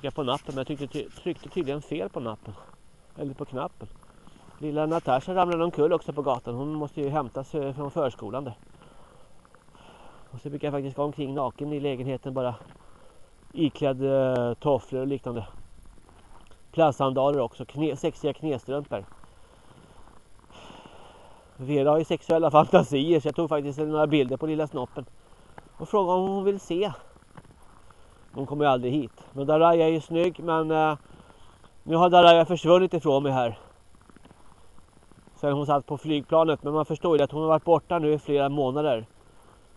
trycka på nappen men jag tryckte, tryckte tydligen fel på nappen. Eller på knappen. Lilla Natasha ramlade omkull också på gatan. Hon måste ju hämtas eh, från förskolan där. Och så brukar jag faktiskt gå omkring naken i lägenheten bara iklädd eh, tofflor och liknande. Plastsandaler också, knä, sexiga knästrumpor. Vera har ju sexuella fantasier så jag tog faktiskt några bilder på lilla snoppen. Och frågade om hon vill se. Hon kommer ju aldrig hit. Men Daraya är ju snygg men eh, nu har Daraya försvunnit ifrån mig här. Sen hon satt på flygplanet. Men man förstår ju att hon har varit borta nu i flera månader.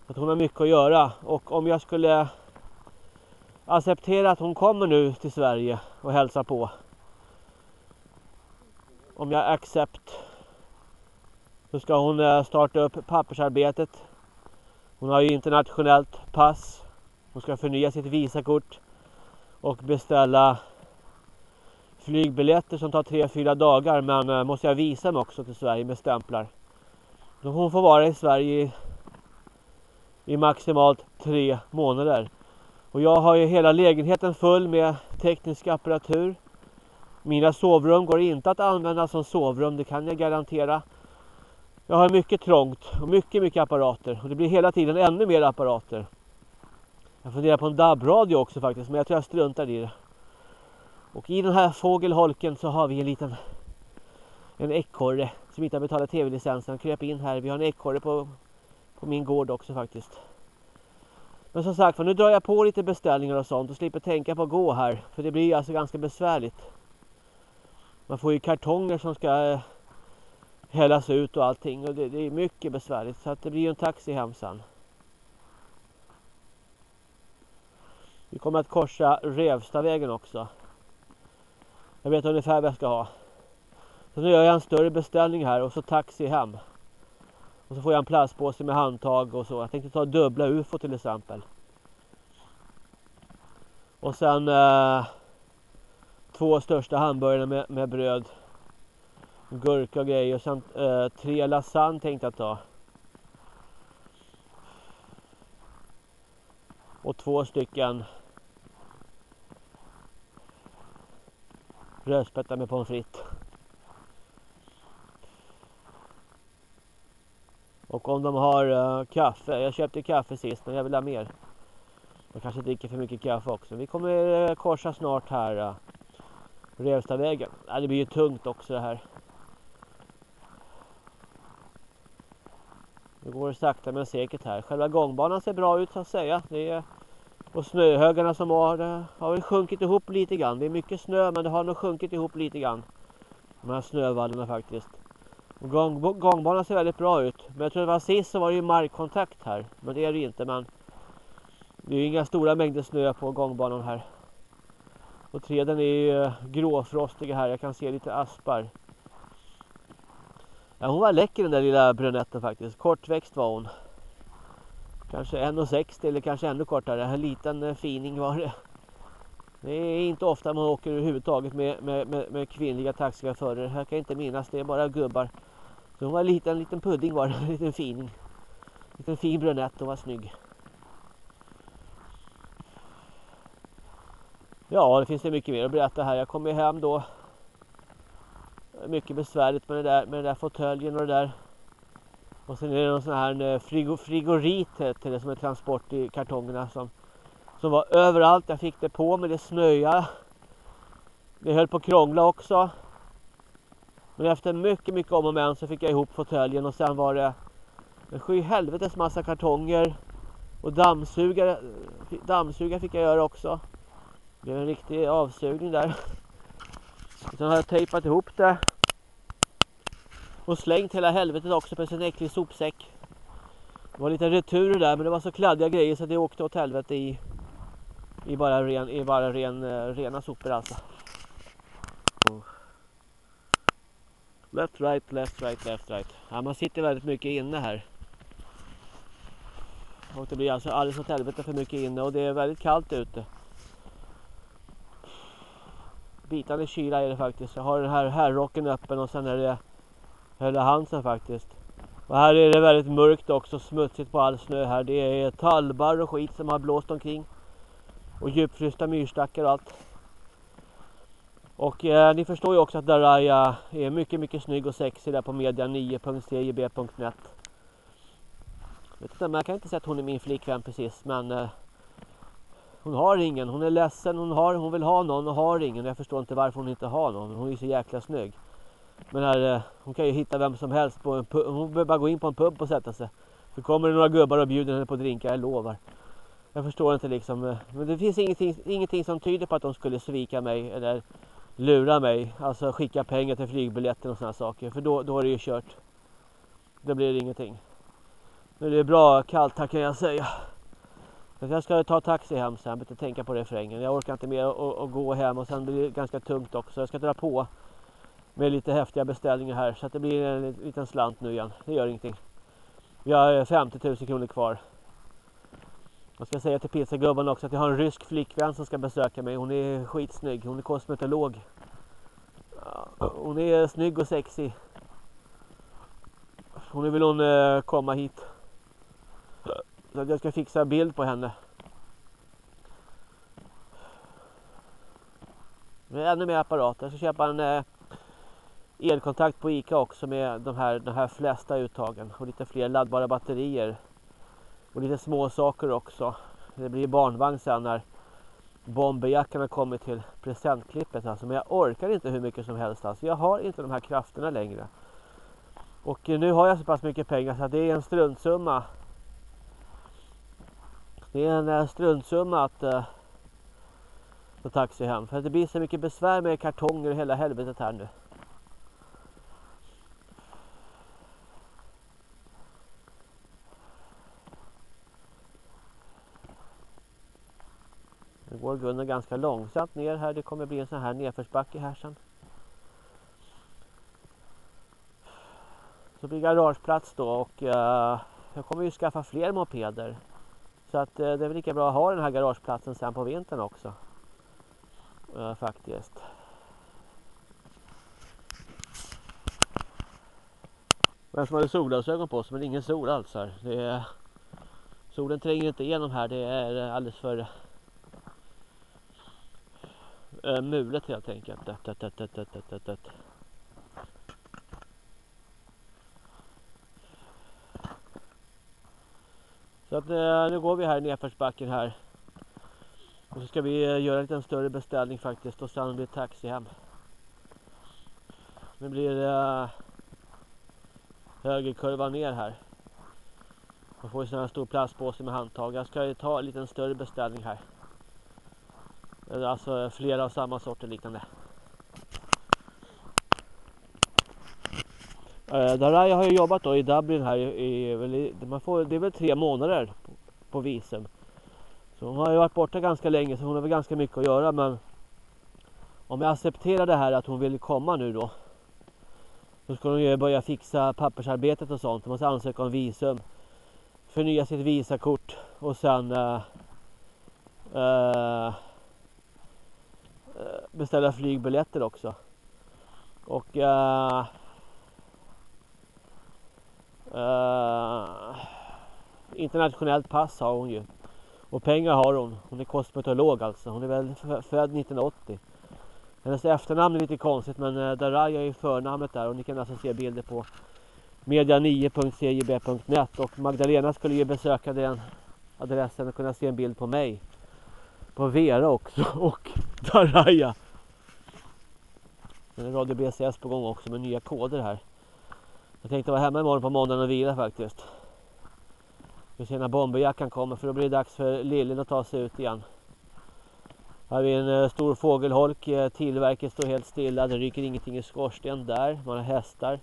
Att hon har mycket att göra. Och om jag skulle acceptera att hon kommer nu till Sverige och hälsar på. Om jag accept. Så ska hon eh, starta upp pappersarbetet. Hon har ju internationellt pass. Hon ska förnya sitt visakort och beställa flygbiljetter som tar 3-4 dagar men eh, måste jag visa mig också till Sverige med stämplar. Hon får vara i Sverige i, maximalt tre månader. Och jag har ju hela lägenheten full med teknisk apparatur. Mina sovrum går inte att använda som sovrum, det kan jag garantera. Jag har mycket trångt och mycket, mycket apparater. Och det blir hela tiden ännu mer apparater. Jag funderar på en DAB-radio också faktiskt, men jag tror jag struntar i det. Och i den här fågelholken så har vi en liten en ekorre som inte har betalat tv-licensen. Han kröp in här. Vi har en ekorre på, på min gård också faktiskt. Men som sagt för nu drar jag på lite beställningar och sånt och slipper tänka på att gå här. För det blir alltså ganska besvärligt. Man får ju kartonger som ska eh, hällas ut och allting. Och det, det är mycket besvärligt. Så att det blir ju en taxi hem sen. Vi kommer att korsa Revstavägen också. Jag vet ungefär vad jag ska ha. Så nu gör jag en större beställning här och så taxi hem. Och så får jag en plastpåse med handtag och så. Jag tänkte ta dubbla ufo till exempel. Och sen eh, två största hamburgare med, med bröd. Gurka och grejer. Och sen eh, tre lasagne tänkte jag ta. Och två stycken rödspätta med pommes frites. Och om de har uh, kaffe, jag köpte kaffe sist men jag vill ha mer. Jag kanske dricker för mycket kaffe också. Vi kommer uh, korsa snart här uh, Revstavägen. Ja, det blir ju tungt också det här. Det går sakta men säkert här. Själva gångbanan ser bra ut så att säga. Det är och snöhögarna som har, har väl sjunkit ihop lite grann. Det är mycket snö men det har nog sjunkit ihop lite grann. De här snövallarna faktiskt. Gång, gångbanan ser väldigt bra ut. Men jag tror det var sist så var det ju markkontakt här. Men det är det ju inte. Men det är ju inga stora mängder snö på gångbanan här. Och träden är ju eh, gråfrostiga här. Jag kan se lite aspar. Ja, hon var läcker den där lilla brunetten faktiskt. Kortväxt var hon. Kanske 1,60 eller kanske ännu kortare. En liten eh, fining var det. Det är inte ofta man åker överhuvudtaget med, med, med, med kvinnliga taxichaufförer. Jag kan inte minnas, det är bara gubbar. Så hon var en liten, pudding var det, en liten fin. En liten fin brunett, hon var snygg. Ja, det finns det mycket mer att berätta här. Jag kom ju hem då. Mycket besvärligt med det där, med den där fåtöljen och det där. Och sen är det någon sån här eh, frigo, frigorit heter det som är transport i kartongerna som, som var överallt. Jag fick det på mig, det snöade. Det höll på att krångla också. Men efter mycket, mycket om och men så fick jag ihop fåtöljen och sen var det en sju helvetes massa kartonger. Och dammsugare, dammsugare fick jag göra också. Det blev en riktig avsugning där. Sen har jag tejpat ihop det. Och slängt hela helvetet också på sin äcklig sopsäck. Det var lite returer där men det var så kladdiga grejer så det åkte åt helvete i, i bara, ren, i bara ren, eh, rena sopor alltså. Left, right, left, right, left, right. Ja, man sitter väldigt mycket inne här. Och det blir alltså alldeles åt helvete för mycket inne och det är väldigt kallt ute. Bitande kyla är det faktiskt. Jag har den här herrrocken öppen och sen är det hela Hansen faktiskt. Och här är det väldigt mörkt också, smutsigt på all snö här. Det är talbar och skit som har blåst omkring. Och djupfrysta myrstackar och allt. Och eh, ni förstår ju också att Daraya är mycket, mycket snygg och sexig där på media9.cjb.net. Vet jag kan inte säga att hon är min flickvän precis, men eh, hon har ingen. Hon är ledsen, hon, har, hon vill ha någon och har ingen. Jag förstår inte varför hon inte har någon. Hon är så jäkla snygg. Men här, eh, hon kan ju hitta vem som helst. På en pub. Hon behöver bara gå in på en pub och sätta sig. Så kommer det några gubbar och bjuder henne på drinkar, jag lovar. Jag förstår inte liksom. Eh, men det finns ingenting, ingenting som tyder på att de skulle svika mig eller lura mig. Alltså skicka pengar till flygbiljetten och sådana saker. För då, då är det ju kört. Då blir det ingenting. Men det är bra kallt här kan jag säga. Så jag ska ta taxi hem sen, inte tänka på refrängen. Jag orkar inte mer att gå hem och sen blir det ganska tungt också. Jag ska dra på med lite häftiga beställningar här så att det blir en liten slant nu igen. Det gör ingenting. Vi har 50 000 kronor kvar. Jag ska säga till pizzagubben också att jag har en rysk flickvän som ska besöka mig. Hon är skitsnygg. Hon är kosmetolog. Hon är snygg och sexig. Nu vill hon eh, komma hit. Så att jag ska fixa bild på henne. Med ännu mer apparater. Jag ska köpa en eh, elkontakt på Ica också med de här, de här flesta uttagen. Och lite fler laddbara batterier. Och lite små saker också. Det blir barnvagn sen när bomberjackan har kommit till presentklippet. Alltså. Men jag orkar inte hur mycket som helst. Alltså. Jag har inte de här krafterna längre. Och nu har jag så pass mycket pengar så att det är en struntsumma. Det är en eh, struntsumma att eh, ta taxi hem. För det blir så mycket besvär med kartonger och hela helvetet här nu. Nu går Gunnar ganska långsamt ner här. Det kommer bli en sån här nedförsbacke här sen. Så blir garageplats då och uh, jag kommer ju skaffa fler mopeder. Så att uh, det är väl lika bra att ha den här garageplatsen sen på vintern också. Uh, faktiskt. Vem som hade solglasögon på sig men ingen sol alls här. Det är, solen tränger inte igenom här. Det är alldeles för uh, mulet helt enkelt. Så att uh, nu går vi här i nedförsbacken här. Och så ska vi eh, göra en liten större beställning faktiskt och sen blir det taxi hem. Nu blir det högerkurva ner här. Man får ju sån här stor plastpåse med handtag. Jag ska ta en liten större beställning här. Eh, alltså flera av samma sort och liknande. Eh, där jag har ju jobbat då i Dublin här i, i, man får, det är väl tre månader på, på visum. Så hon har ju varit borta ganska länge så hon har väl ganska mycket att göra men om jag accepterar det här att hon vill komma nu då då ska hon ju börja fixa pappersarbetet och sånt. Hon måste ansöka om visum. Förnya sitt visakort och sen uh, uh, beställa flygbiljetter också. Och uh, uh, internationellt pass har hon ju. Och pengar har hon. Hon är kosmetolog alltså. Hon är väl född 1980. Hennes efternamn är lite konstigt men eh, uh, Daraya är förnamnet där och ni kan alltså se bilder på media9.cjb.net och Magdalena skulle ju besöka den adressen och kunna se en bild på mig. På Vera också och Daraya. Det är Radio BCS på gång också med nya koder här. Jag tänkte vara hemma imorgon på måndagen och vila faktiskt. Vi ser när bomberjackan kommer för då blir det dags för Lillen att ta sig ut igen. Här har vi en eh, stor fågelholk. Eh, tillverket står helt stilla. Det ryker ingenting i skorsten där. Man har hästar.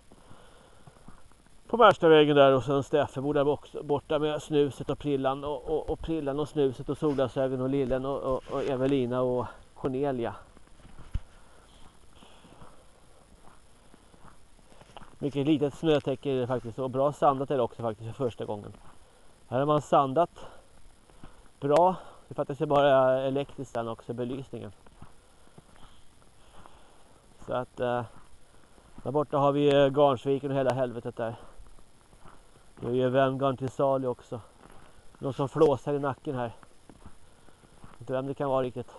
På Märstavägen där och sen Steffe bor där borta med snuset och prillan och, och, och prillan och snuset och solglasögon och Lillen och, och, och Evelina och Cornelia. Mycket litet snötäcke är det faktiskt och bra sandat är det också faktiskt för första gången. Här har man sandat bra. Det fattas ju bara elektriskt sen också, belysningen. Så att eh, där borta har vi Garnsviken och hela helvetet där. Nu är ju Vemgarn till salu också. Någon som flåsar i nacken här. Jag vet Inte vem det kan vara riktigt.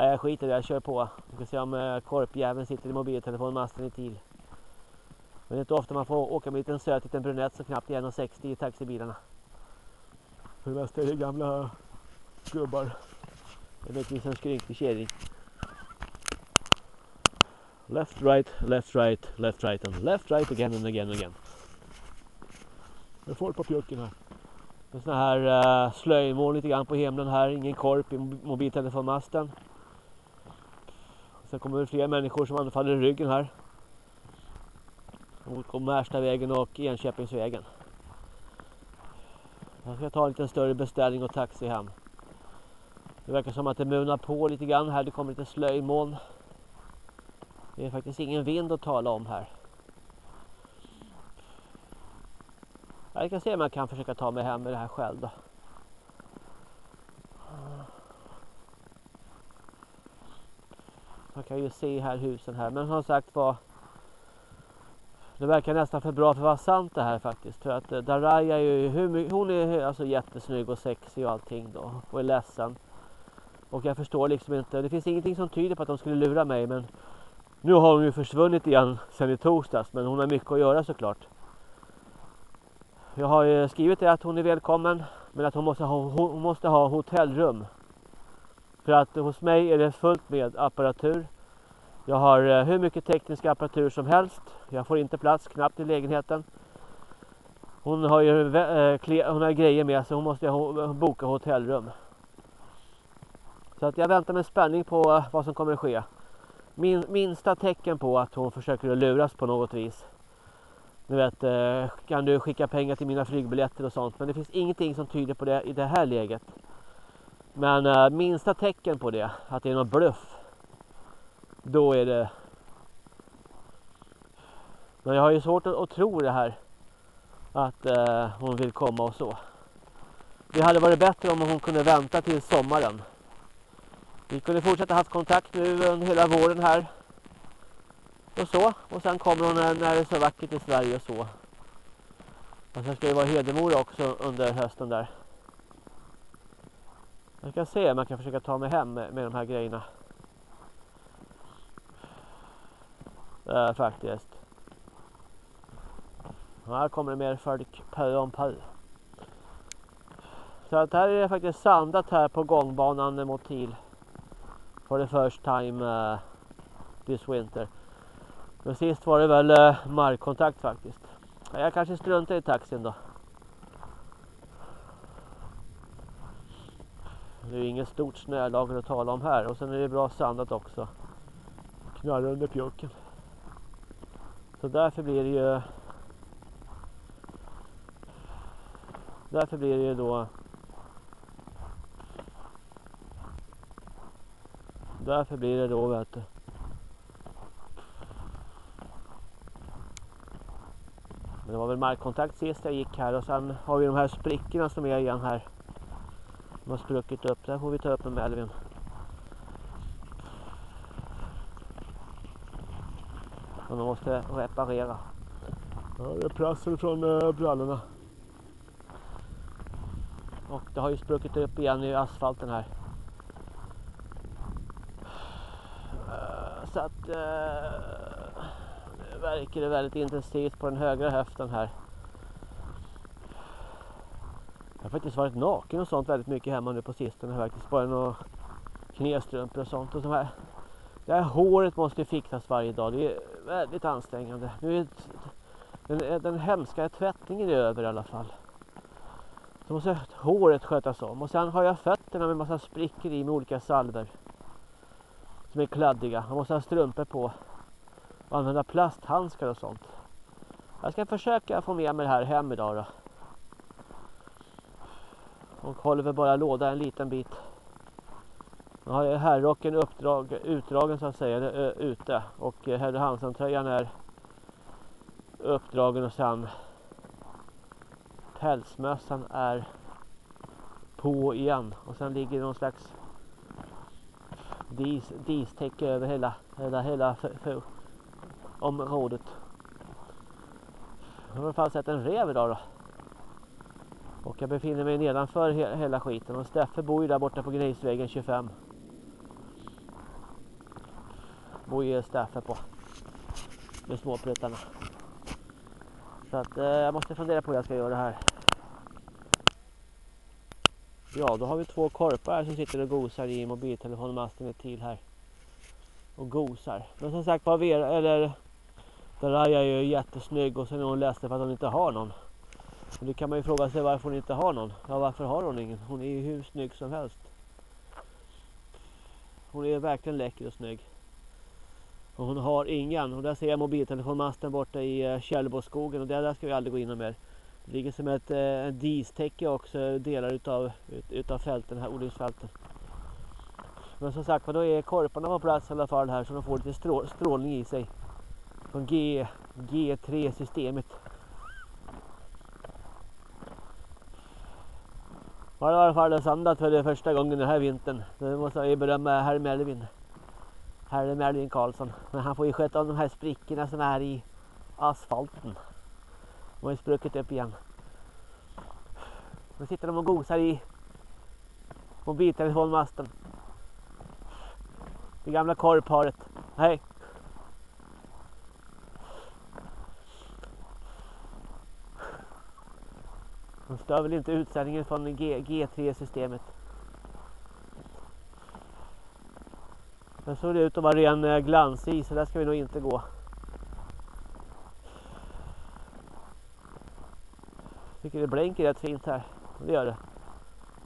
Nej jag skiter i det, jag kör på. Vi ska se om eh, korpjäveln sitter i mobiltelefonmasten i tid. Men det är inte ofta man får åka med en liten söt liten brunett som knappt är 1,60 i taxibilarna. För det mesta är det gamla gubbar. Det är möjligtvis en skrynklig kärring. Left, right, left, right, left, right and left, right again and again and again. Är folk på pjucken här. En sån här uh, slöjmål lite grann på himlen här. Ingen korp i mobiltelefonmasten. Sen kommer det fler människor som anfaller i ryggen här. Mot Märstavägen och Enköpingsvägen. Jag ska ta en liten större beställning och taxi hem. Det verkar som att det munar på lite grann här. Det kommer lite slöjmoln. Det är faktiskt ingen vind att tala om här. Jag ska se om jag kan försöka ta mig hem med det här själv då. Man kan ju se här husen här. Men som sagt var. Det verkar nästan för bra för att vara sant det här faktiskt. För att eh, Daraya är ju, hon är alltså jättesnygg och sexig och allting då. Och är ledsen. Och jag förstår liksom inte. Det finns ingenting som tyder på att de skulle lura mig. Men nu har hon ju försvunnit igen sen i torsdags. Men hon har mycket att göra såklart. Jag har ju skrivit det att hon är välkommen. Men att hon måste ha, hon måste ha hotellrum. För att hos mig är det fullt med apparatur. Jag har eh, hur mycket teknisk apparatur som helst. Jag får inte plats knappt i lägenheten. Hon har ju eh, hon har grejer med sig. Hon måste boka hotellrum. Så att jag väntar med spänning på eh, vad som kommer att ske. Min, minsta tecken på att hon försöker luras på något vis. Ni vet, kan du skicka pengar till mina flygbiljetter och sånt. Men det finns ingenting som tyder på det i det här läget. Men äh, minsta tecken på det, att det är någon bluff. Då är det... Men jag har ju svårt att, att tro det här. Att äh, hon vill komma och så. Det hade varit bättre om hon kunde vänta till sommaren. Vi kunde fortsätta haft kontakt nu under hela våren här. Och så. Och sen kommer hon när, när det är så vackert i Sverige och så. Och sen ska det vara Hedemora också under hösten där. Jag ska se om jag kan försöka ta mig hem med, med de här grejerna. Äh, faktiskt. Här kommer det mer folk pö om pö. Så att här är det faktiskt sandat här på gångbanan mot Til. For the first time uh, this winter. Men sist var det väl eh, uh, markkontakt faktiskt. Jag kanske struntar i taxin då. Det är inget stort snölager att tala om här. Och sen är det bra sandat också. Knarrar under pjucken. Så därför blir det ju... Därför blir det ju då... Därför blir det då vet du. Men det var väl markkontakt sist jag gick här och sen har vi de här sprickorna som är igen här. De har spruckit upp. Där får vi ta upp med Melvin. Som de måste reparera. Ja, det är prassel från uh, brallorna. Och det har ju spruckit upp igen i asfalten här. Så att uh, det verkar det väldigt intensivt på den högra höften här. Jag har faktiskt varit naken och sånt väldigt mycket hemma nu på sistone. Faktiskt bara några knästrumpor och sånt. Och så här. Det här håret måste fixas varje dag. Det är väldigt ansträngande. Nu är den, den hemska tvättningen är över i alla fall. Så måste håret skötas om. Och sen har jag fötterna med massa sprickor i med olika salver. Som är kladdiga. Man måste ha strumpor på. Och använda plasthandskar och sånt. Jag ska försöka få med mig det här hem idag då. Och håller väl bara låda en liten bit. Nu har herrrocken uppdrag, utdragen så att säga eh, ute. Och eh, Hedde Hansson-tröjan är uppdragen och sen pälsmössan är på igen. Och sen ligger det någon slags dis, distäcke över hela, hela, hela för, för området. Jag har i alla fall sett en rev idag då. Och jag befinner mig nedanför he hela skiten. Och Steffe bor ju där borta på Grisvägen 25. Bor ju Steffe på. Med småpruttarna. Så att eh, jag måste fundera på hur jag ska göra det här. Ja, då har vi två korpar här som sitter och gosar i mobiltelefonmasten ett till här. Och gosar. Men som sagt var, Vera, eller Daraya är ju jättesnygg och sen är hon ledsen för att hon inte har någon. Och då kan man ju fråga sig varför hon inte har någon. Ja, varför har hon ingen? Hon är ju hur snygg som helst. Hon är verkligen läcker och snygg. Och hon har ingen. Och där ser jag mobiltelefonmasten borta i eh, uh, Källboskogen och där, där ska vi aldrig gå in mer. Det ligger som ett eh, distäcke också delar utav, ut, utav fälten, här odlingsfälten. Men som sagt då är korparna på plats i alla fall här så de får lite strå, strålning i sig. Från G, G3 systemet. Har i alla fall sandat för det första gången den här vintern. Det måste jag berömma herr Melvin. Herr Melvin Karlsson. Men han får ju sköta om de här sprickorna som är i asfalten. De har ju spruckit upp igen. Nu sitter de och gosar i mobiltelefonmasten. Det gamla korvparet. Hej! Stör väl inte utsändningen från G3-systemet. Men såg det ut att vara ren eh, glansis så där ska vi nog inte gå. Tycker det blänker rätt fint här. Det gör det.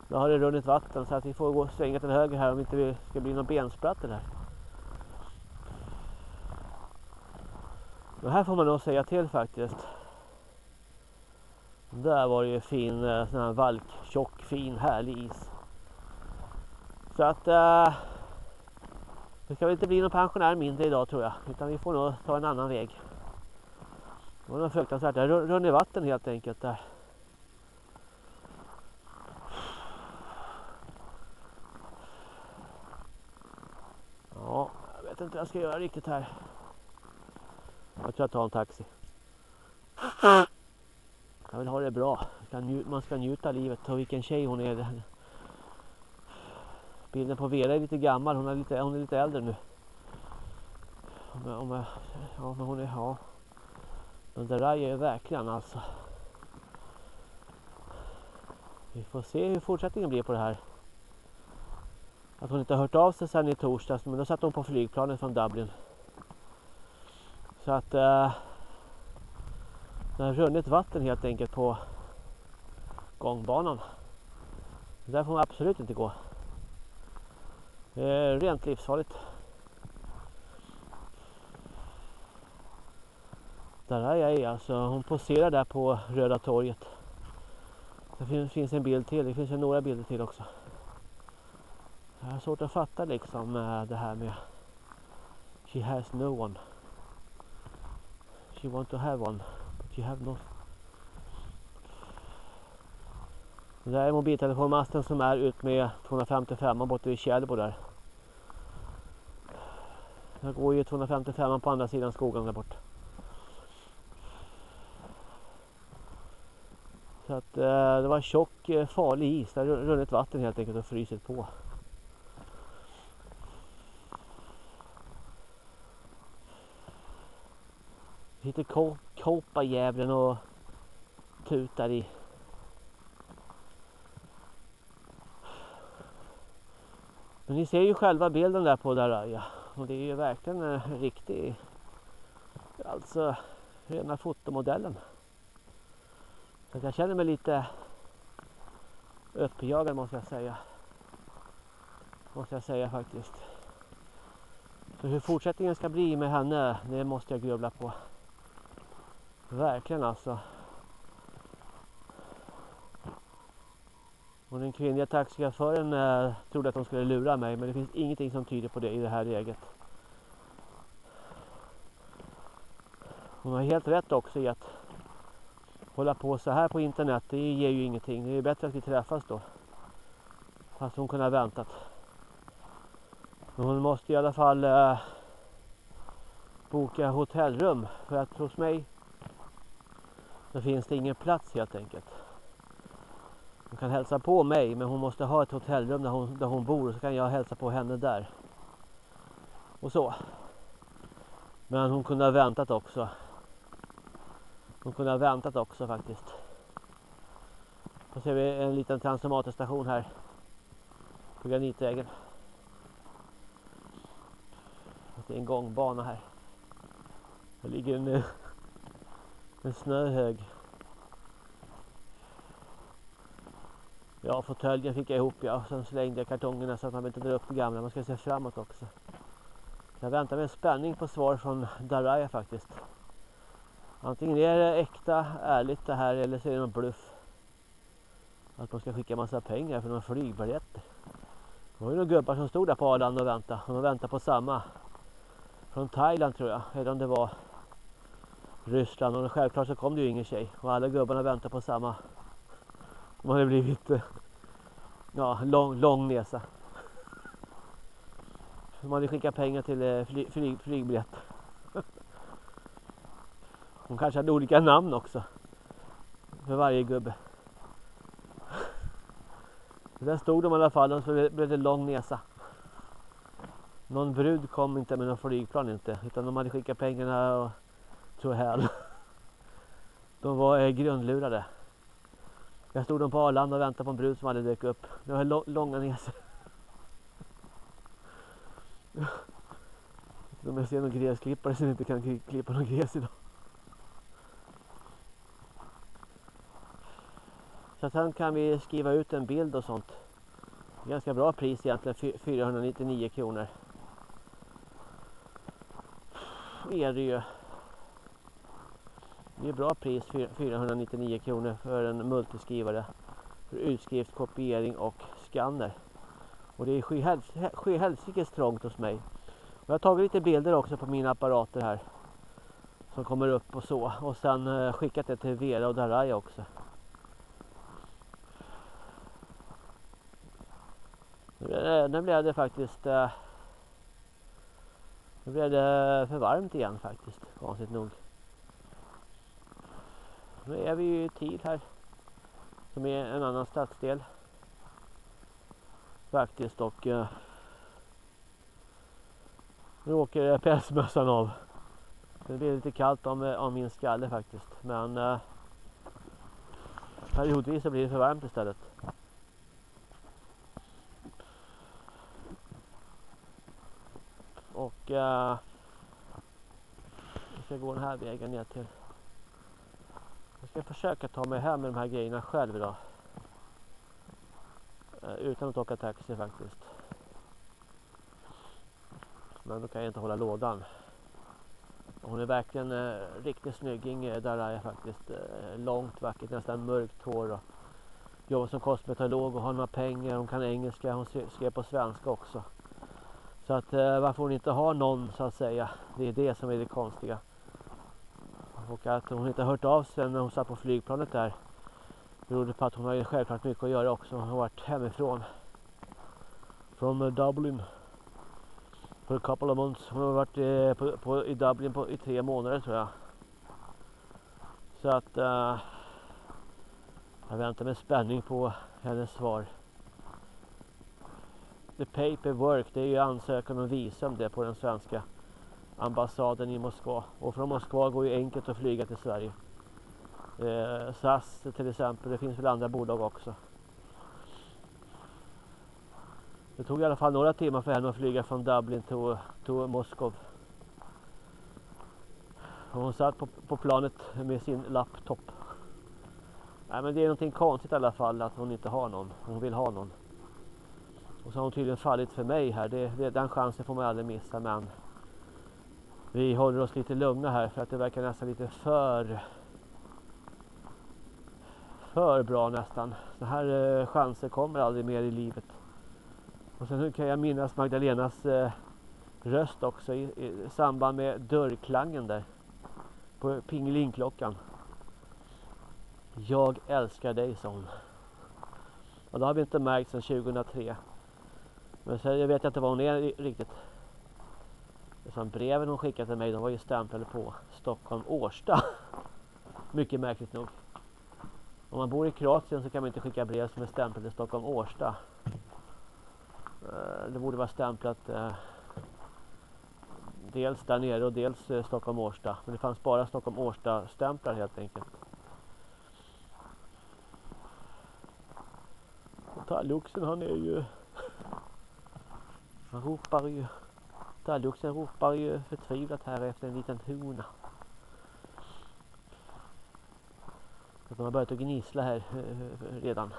Nu har det runnit vatten så att vi får gå svänga till höger här om inte det ska bli någon bensprattel här. Och här får man nog säga till faktiskt. Där var det ju fin eh, sån här valk, tjock, fin, härlig is. Så att eh, det ska väl inte bli någon pensionär mindre idag tror jag. Utan vi får nog ta en annan väg. Det var något fruktansvärt. Det rann i vatten helt enkelt där. Ja, jag vet inte vad jag ska göra riktigt här. Jag tror jag tar en taxi. Jag vill ha det bra. Man ska njuta av livet. Och vilken tjej hon är. Bilden på Vera är lite gammal. Hon är lite, hon är lite äldre nu. Om jag, om jag, ja, men hon är... Ja. Men det där är verkligen alltså. Vi får se hur fortsättningen blir på det här. Att hon inte har hört av sig sedan i torsdags. Men då satt hon på flygplanet från Dublin. Så att... Eh, det har runnit vatten helt enkelt på gångbanan. Där får man absolut inte gå. Det är rent livsfarligt. Där är jag alltså. Hon poserar där på Röda torget. Det finns, en bild till. Det finns några bilder till också. Jag har svårt att fatta liksom eh, det här med She has no one. She want to have one you have not. Det där är mobiltelefonmasten som är ut med 255 borta vid Tjällbo. där. Det går ju 255 på andra sidan skogen där bort. Så att eh, det var tjock eh, farlig is. Det har runnit vatten helt enkelt och frysit på. Lite Kopparjävlen och tutar i. Men ni ser ju själva bilden där på Daraya. Och det är ju verkligen en riktig, alltså rena fotomodellen. Så jag känner mig lite uppjagad måste jag säga. Måste jag säga faktiskt. Så hur fortsättningen ska bli med henne, det måste jag grubbla på. Verkligen alltså. Och den kvinnliga taxichauffören eh, trodde att de skulle lura mig men det finns ingenting som tyder på det i det här läget. Hon har helt rätt också i att hålla på så här på internet det ger ju ingenting. Det är bättre att vi träffas då. Fast hon kunde ha väntat. Men hon måste i alla fall eh, boka hotellrum. För att hos mig så finns det ingen plats helt enkelt. Hon kan hälsa på mig men hon måste ha ett hotellrum där hon, där hon bor. Så kan jag hälsa på henne där. Och så. Men hon kunde ha väntat också. Hon kunde ha väntat också faktiskt. Då ser vi en liten transformatorstation här. På Granitvägen. Det är en gångbana här. Det ligger en, en snöhög. Ja, fåtöljen fick jag ihop ja. Sen slängde jag kartongerna så att man inte drar upp det gamla. Man ska se framåt också. Jag väntar med spänning på svar från Daraya faktiskt. Antingen är det äkta, ärligt det här eller så är det någon bluff. Att man ska skicka massa pengar för några flygbiljetter. Det var ju några gubbar som stod där på Arlanda och väntade. Och de väntade på samma. Från Thailand tror jag. Eller om det var Ryssland. Och självklart så kom det ju ingen tjej. Och alla gubbarna väntade på samma. De hade blivit eh, ja, lång, lång nesa. De hade skickat pengar till eh, fly, flyg, flygbiljett. De kanske hade olika namn också. För varje gubbe. Där stod de i alla fall och så blev det lång nesa. Någon brud kom inte med någon flygplan inte. Utan de hade skickat pengarna och to hell. De var eh, grundlurade. Jag stod dem på Arlanda och väntade på en brud som aldrig dök upp. Det var långa näsor. De jag ser någon gräsklippare som inte kan klippa någon gräs idag. Så sen kan vi skriva ut en bild och sånt. Ganska bra pris egentligen, 499 kronor. Är det ju. Det är bra pris, 499 kronor för en multiskrivare. För utskrift, kopiering och skanner. Och det är sjuhelsikes trångt hos mig. Och jag har tagit lite bilder också på mina apparater här. Som kommer upp och så. Och sen eh, skickat det till Vera och Daraya också. Nu blev det faktiskt eh, Nu blev det för varmt igen faktiskt, konstigt nog. Nu är vi ju i Tid här. Som är en annan stadsdel. Faktiskt och eh, nu åker pälsmössan av. Det blir lite kallt om, eh, om min skalle faktiskt. Men eh, periodvis så blir det för varmt istället. Och eh, jag ska gå den här vägen ner till. Jag ska försöka ta mig hem med de här grejerna själv idag. Eh, utan att åka taxi faktiskt. Men då kan jag inte hålla lådan. Hon är verkligen eh, riktigt snygging eh, där är jag faktiskt. Eh, långt, vackert, nästan mörkt hår. Och jobbar som kosmetolog och har några pengar. Hon kan engelska, hon skrev på svenska också. Så att eh, varför hon inte har någon så att säga. Det är det som är det konstiga. Och att hon inte har hört av sig när hon satt på flygplanet där. Berodde på att hon har självklart mycket att göra också. Hon har varit hemifrån. Från eh, Dublin. För a couple of months. Hon har varit eh, på, på, i Dublin på, i tre månader tror jag. Så att uh, jag väntar med spänning på hennes svar the paperwork, det är ju ansökan om visum det på den svenska ambassaden i Moskva. Och från Moskva går ju enkelt att flyga till Sverige. Eh, SAS till exempel, det finns väl andra bolag också. Det tog i alla fall några timmar för henne att flyga från Dublin till, till Moskov. Och hon satt på, på planet med sin laptop. Nej men det är någonting konstigt i alla fall att hon inte har någon. Hon vill ha någon. Och så har hon tydligen fallit för mig här. Det, det, den chansen får man aldrig missa. Men vi håller oss lite lugna här för att det verkar nästan lite för för bra nästan. Så här eh, chanser kommer aldrig mer i livet. Och sen kan jag minnas Magdalenas eh, röst också i, i, samband med dörrklangen där. På pingelinklockan. Jag älskar dig sa hon. Och det har vi inte märkt sedan 2003. Men sen jag vet inte vad hon är riktigt. Så breven hon skickade till mig de var ju stämplade på Stockholm Årsta. Mycket märkligt nog. Om man bor i Kroatien så kan man inte skicka brev som är stämplade Stockholm Årsta. Eh, det borde vara stämplat eh, dels där nere och dels eh, Stockholm Årsta. Men det fanns bara Stockholm Årsta stämplar helt enkelt. Talgoxen han är ju... Han ropar ju... Talgoxen ropar ju förtvivlat här efter en liten hona. de har börjat att gnissla här eh, redan.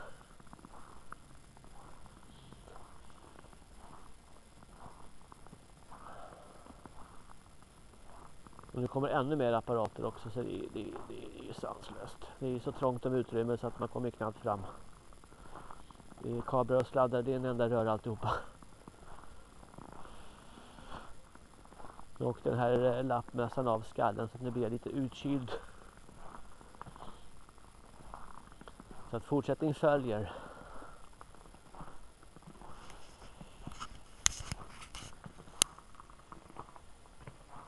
Och nu kommer ännu mer apparater också så det, det, det är ju sanslöst. Det är ju så trångt om utrymme så att man kommer knappt fram. Det är kablar och sladdar, det är en enda rör alltihopa. Nu åkte den här eh, lappmössan av skallen så att nu blir jag lite utkyld. Så att fortsättning följer.